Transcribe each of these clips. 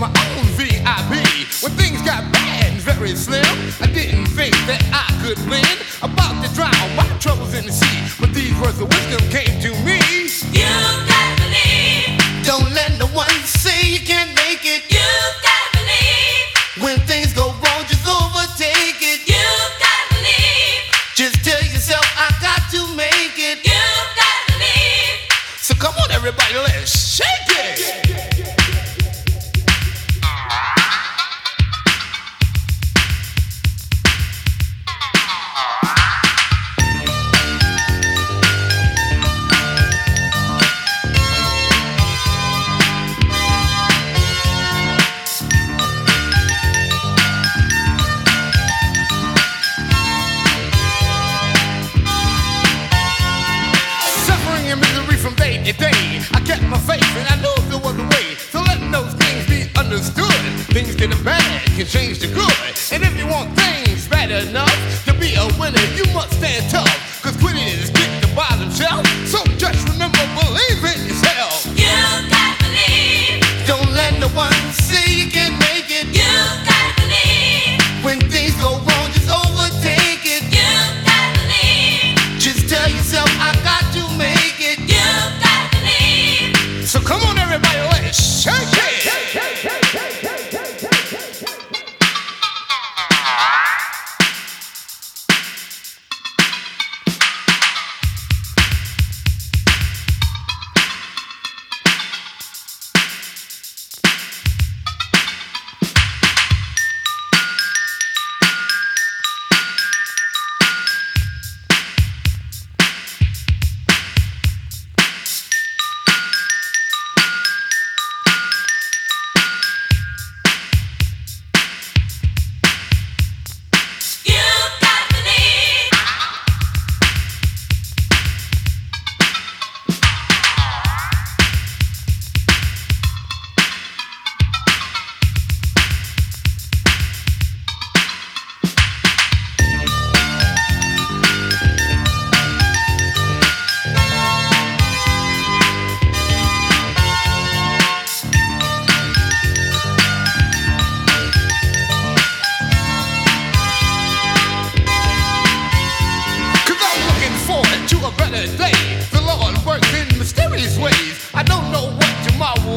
my own VIP. When things got bad and very slim, I didn't think that I could win. About to drown my troubles in the sea, but these words of wisdom came to me. You gotta believe. Don't let no one say you can't make it. You gotta believe. When things go wrong, just overtake it. You gotta believe. Just tell yourself I got to make it. You gotta believe. So come on, everybody, let's. change the good. And if you want things bad enough to be a winner, you must stand tough. Cause quitting is kick the bottom shelf. So just remember, believe in yourself. You gotta believe. Don't let no one say you can make it. You gotta believe. When things go wrong, just overtake it. You gotta believe. Just tell yourself, I got to make it. You gotta believe. So come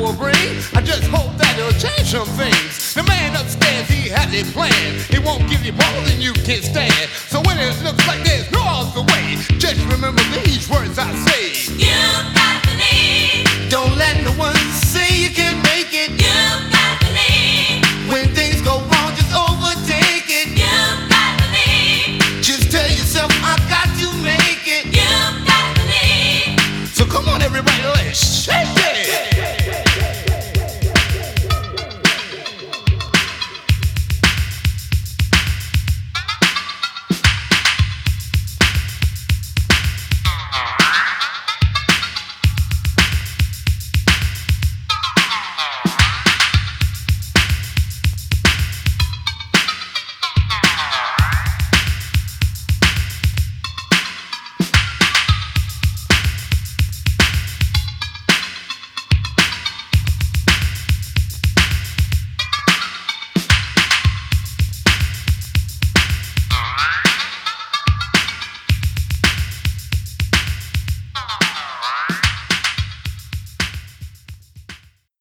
will bring. I just hope that it'll change some things. The man upstairs, he had a plan. He won't give you more than you can stand. So when it looks like there's no other way, just remember these words I say. You got the need. Don't let no one say you can make it. You got the need. When things go wrong, just overtake it. You got the need. Just tell yourself I got to make it. You got the need. So come on, everybody, let's shake it.